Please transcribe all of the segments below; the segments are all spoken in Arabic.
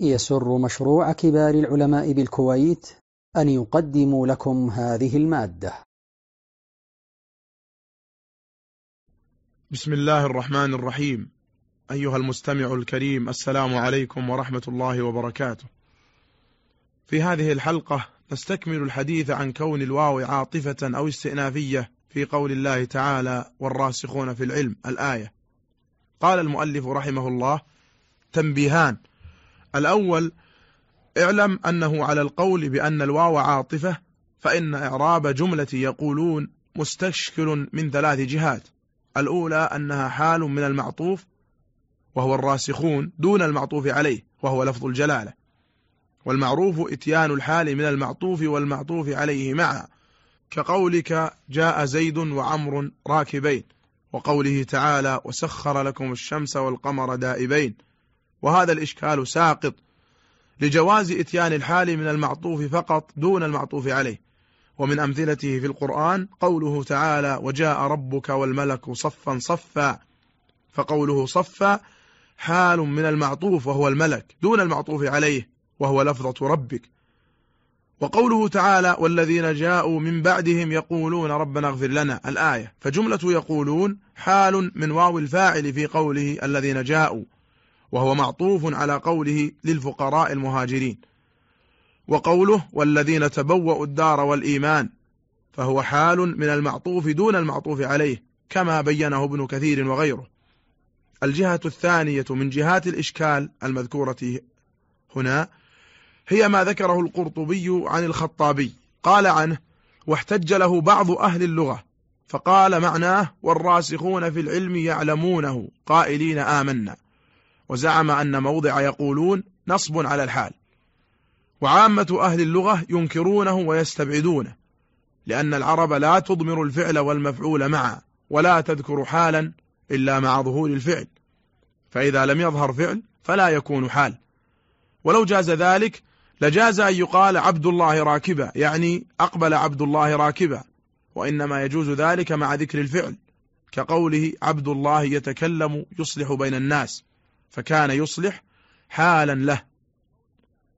يسر مشروع كبار العلماء بالكويت أن يقدم لكم هذه المادة. بسم الله الرحمن الرحيم. أيها المستمع الكريم السلام عليكم ورحمة الله وبركاته. في هذه الحلقة نستكمل الحديث عن كون الواو عاطفة أو استئنافية في قول الله تعالى والراسخون في العلم الآية. قال المؤلف رحمه الله تنبيهان. الأول اعلم أنه على القول بأن الواو عاطفة فإن إعراب جملة يقولون مستشكل من ثلاث جهات. الأولى أنها حال من المعطوف وهو الراسخون دون المعطوف عليه وهو لفظ الجلالة. والمعروف إتيان الحال من المعطوف والمعطوف عليه معا. كقولك جاء زيد وعمر راكبين وقوله تعالى وسخر لكم الشمس والقمر دائبين. وهذا الإشكال ساقط لجواز إتيان الحال من المعطوف فقط دون المعطوف عليه. ومن أمثلته في القرآن قوله تعالى وجاء ربك والملك صفا صفا فقوله صفا حال من المعطوف وهو الملك دون المعطوف عليه وهو لفظة ربك. وقوله تعالى والذين جاءوا من بعدهم يقولون ربنا اغفر لنا الآية. فجملة يقولون حال من واو الفاعل في قوله الذين جاءوا وهو معطوف على قوله للفقراء المهاجرين. وقوله والذين تبوأوا الدار والإيمان فهو حال من المعطوف دون المعطوف عليه كما بينه ابن كثير وغيره. الجهة الثانية من جهات الإشكال المذكورة هنا هي ما ذكره القرطبي عن الخطابي. قال عنه واحتج له بعض أهل اللغة فقال معناه والراسخون في العلم يعلمونه قائلين آمنا. وزعم أن موضع يقولون نصب على الحال. وعامة أهل اللغة ينكرونه ويستبعدونه لأن العرب لا تضمر الفعل والمفعول معا ولا تذكر حالا إلا مع ظهور الفعل. فإذا لم يظهر فعل فلا يكون حال. ولو جاز ذلك لجاز أن يقال عبد الله راكبا يعني أقبل عبد الله راكبا. وإنما يجوز ذلك مع ذكر الفعل كقوله عبد الله يتكلم يصلح بين الناس. فكان يصلح حالا له.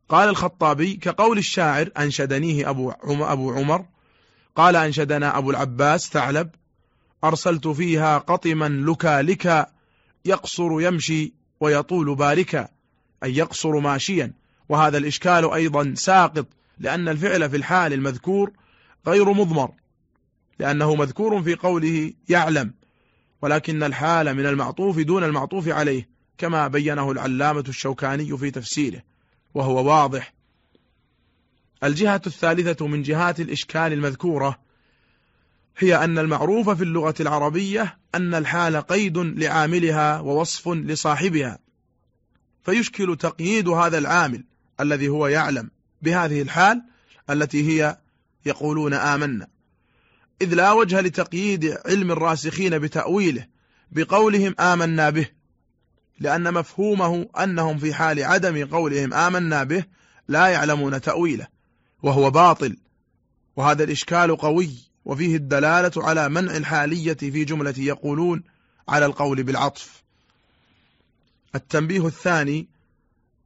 قال الخطابي كقول الشاعر أنشدنيه أبو عمر, قال أنشدنا أبو العباس ثعلب أرسلت فيها قطما لكا لكا يقصر يمشي ويطول باركا أي يقصر ماشيا. وهذا الإشكال أيضا ساقط لأن الفعل في الحال المذكور غير مضمر لأنه مذكور في قوله يعلم ولكن الحال من المعطوف دون المعطوف عليه. كما بينه العلامة الشوكاني في تفسيره وهو واضح. الجهة الثالثة من جهات الإشكال المذكورة هي أن المعروف في اللغة العربية أن الحال قيد لعاملها ووصف لصاحبها فيشكل تقييد هذا العامل الذي هو يعلم بهذه الحال التي هي يقولون آمنا. إذ لا وجه لتقييد علم الراسخين بتأويله بقولهم آمنا به لأن مفهومه أنهم في حال عدم قولهم آمنا به لا يعلمون تأويله وهو باطل وهذا الإشكال قوي وفيه الدلالة على منع الحالية في جملة يقولون على القول بالعطف. التنبيه الثاني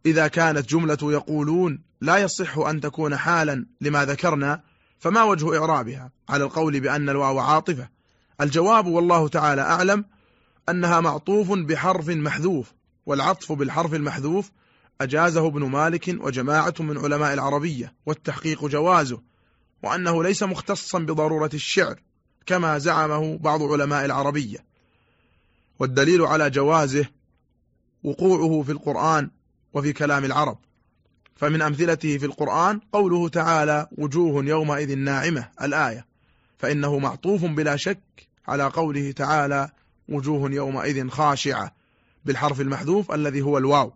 إذا كانت جملة يقولون لا يصح أن تكون حالا لما ذكرنا فما وجه إعرابها؟ على القول بأن الواو عاطفة. الجواب والله تعالى أعلم أنها معطوف بحرف محذوف والعطف بالحرف المحذوف أجازه ابن مالك وجماعة من علماء العربية والتحقيق جوازه وأنه ليس مختصا بضرورة الشعر كما زعمه بعض علماء العربية. والدليل على جوازه وقوعه في القرآن وفي كلام العرب. فمن أمثلته في القرآن قوله تعالى وجوه يومئذ ناعمة الآية. فإنه معطوف بلا شك على قوله تعالى وجوه يومئذ خاشعة بالحرف المحذوف الذي هو الواو.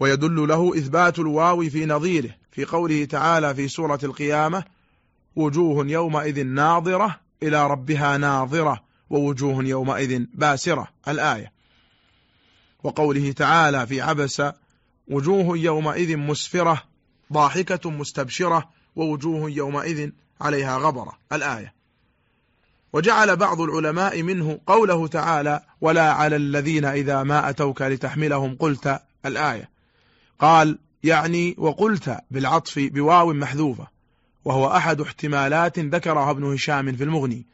ويدل له إثبات الواو في نظيره في قوله تعالى في سورة القيامة وجوه يومئذ ناظرة إلى ربها ناظرة ووجوه يومئذ باسرة الآية. وقوله تعالى في عبس وجوه يومئذ مسفرة ضاحكة مستبشرة ووجوه يومئذ عليها غبرة الآية. وجعل بعض العلماء منه قوله تعالى ولا على الذين إذا ما أتوك لتحملهم قلت الآية قال يعني وقلت بالعطف بواو محذوفة وهو أحد احتمالات ذكرها ابن هشام في المغني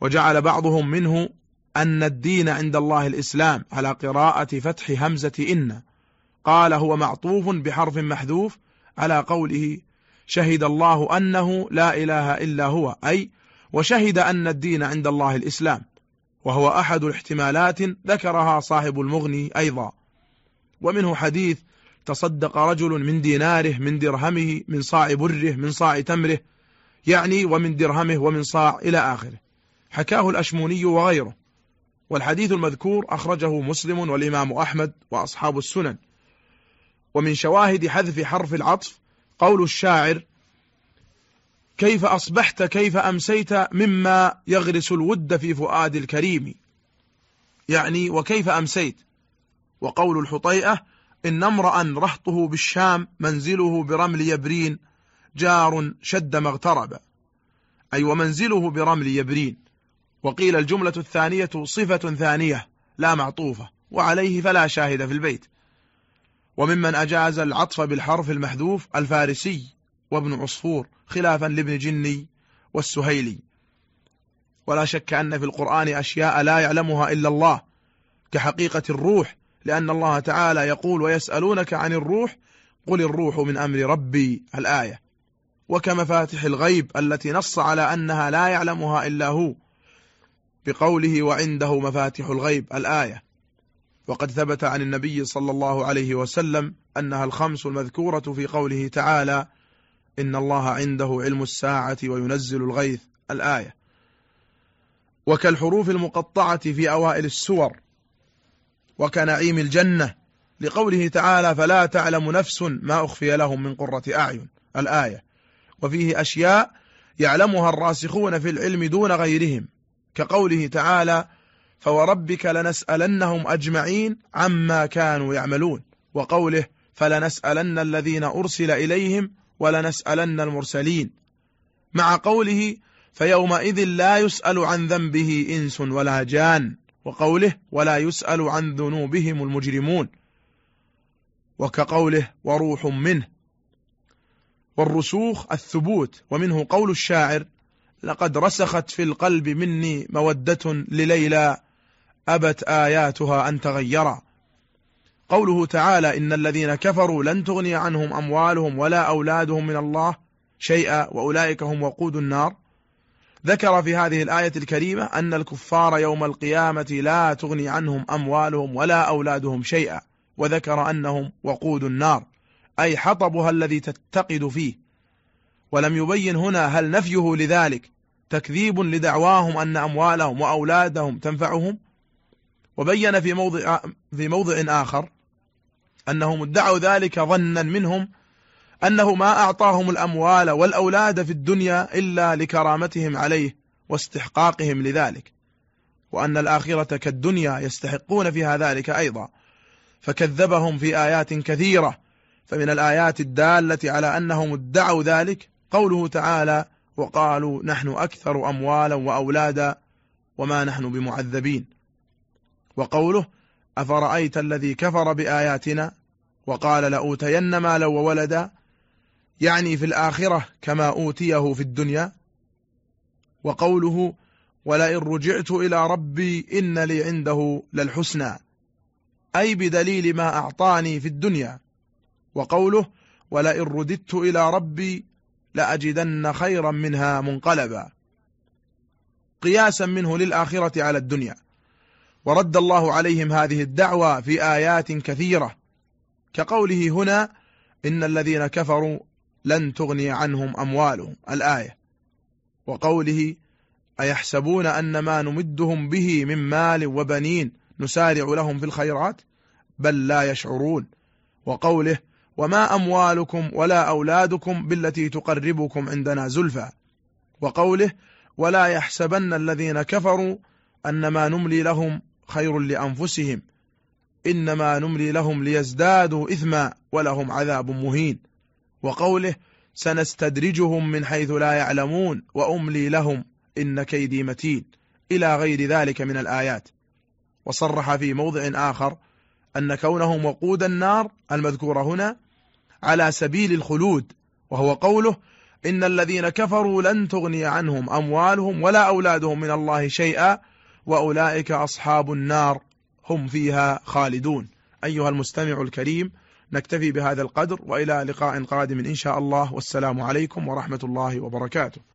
وجعل بعضهم منه أن الدين عند الله الإسلام على قراءة فتح همزة إن قال هو معطوف بحرف محذوف على قوله شهد الله أنه لا إله إلا هو أي وشهد أن الدين عند الله الإسلام وهو أحد الاحتمالات ذكرها صاحب المغني أيضا. ومنه حديث تصدق رجل من ديناره من درهمه من صاع بره من صاع تمره يعني ومن درهمه ومن صاع إلى آخره. حكاه الأشموني وغيره. والحديث المذكور أخرجه مسلم والإمام أحمد وأصحاب السنن. ومن شواهد حذف حرف العطف قول الشاعر كيف أصبحت كيف أمسيت مما يغرس الود في فؤاد الكريم. يعني وكيف أمسيت؟ وقول الحطيئة إن امرأ رهطه بالشام منزله برمل يبرين جار شد ما اغترب. أي ومنزله برمل يبرين. وقيل الجملة الثانية صفة ثانية لا معطوفة وعليه فلا شاهد في البيت. وممن أجاز العطف بالحرف المحذوف الفارسي. وابن عصفور خلافا لابن جني والسهيلي. ولا شك أن في القرآن أشياء لا يعلمها إلا الله كحقيقة الروح لأن الله تعالى يقول ويسألونك عن الروح قل الروح من أمر ربي الآية. وكمفاتح الغيب التي نص على أنها لا يعلمها إلا هو بقوله وعنده مفاتح الغيب الآية. وقد ثبت عن النبي صلى الله عليه وسلم أنها الخمس المذكورة في قوله تعالى إن الله عنده علم الساعة وينزل الغيث الآية. وكالحروف المقطعة في أوائل السور وكنعيم الجنة. لقوله تعالى فلا تعلم نفس ما أخفي لهم من قرة أعين. الآية. وفيه أشياء يعلمها الراسخون في العلم دون غيرهم. كقوله تعالى فوربك لنسألنهم أجمعين عما كانوا يعملون. وقوله فلنسألن الذين أرسل إليهم ولنسألن المرسلين. مع قوله فيومئذ لا يسأل عن ذنبه إنس ولا جان وقوله ولا يسأل عن ذنوبهم المجرمون. وكقوله وروح منه. والرسوخ الثبوت ومنه قول الشاعر لقد رسخت في القلب مني مودة لليلى أبت آياتها أن تغيرا. قوله تعالى إن الذين كفروا لن تغني عنهم أموالهم ولا أولادهم من الله شيئا وأولئك هم وقود النار. ذكر في هذه الآية الكريمة أن الكفار يوم القيامة لا تغني عنهم أموالهم ولا أولادهم شيئا وذكر أنهم وقود النار. أي حطبها الذي تتقد فيه. ولم يبين هنا هل نفيه لذلك تكذيب لدعواهم أن أموالهم وأولادهم تنفعهم؟ وبين في موضع, في موضع آخر أنهم ادعوا ذلك ظنا منهم أنه ما أعطاهم الأموال والأولاد في الدنيا إلا لكرامتهم عليه واستحقاقهم لذلك وأن الآخرة كالدنيا يستحقون فيها ذلك أيضا فكذبهم في آيات كثيرة فمن الآيات الدالة على أنهم ادعوا ذلك قوله تعالى وقالوا نحن أكثر أموالا وأولادا وما نحن بمعذبين وقوله أفرأيت الذي كفر بآياتنا وقال لأوتين مالا وولدا يعني في الآخرة كما أوتيه في الدنيا. وقوله ولئن رجعت إلى ربي إن لي عنده للحسنى. أي بدليل ما أعطاني في الدنيا. وقوله ولئن رددت إلى ربي لأجدن خيرا منها منقلبا. قياسا منه للآخرة على الدنيا. ورد الله عليهم هذه الدعوة في آيات كثيرة. كقوله هنا إن الذين كفروا لن تغني عنهم أموالهم الآية. وقوله أيحسبون أن ما نمدهم به من مال وبنين نسارع لهم في الخيرات؟ بل لا يشعرون. وقوله وما أموالكم ولا أولادكم بالتي تقربكم عندنا زلفى. وقوله ولا يحسبن الذين كفروا أن ما نملي لهم خير لأنفسهم. إنما نملي لهم ليزدادوا إثما ولهم عذاب مهين. وقوله سنستدرجهم من حيث لا يعلمون وأملي لهم إن كيدي متين. إلى غير ذلك من الآيات. وصرح في موضع آخر أن كونهم وقود النار المذكورة هنا على سبيل الخلود وهو قوله إن الذين كفروا لن تغني عنهم أموالهم ولا أولادهم من الله شيئا وأولئك أصحاب النار. هم فيها خالدون. أيها المستمع الكريم نكتفي بهذا القدر وإلى لقاء قادم إن شاء الله. والسلام عليكم ورحمة الله وبركاته.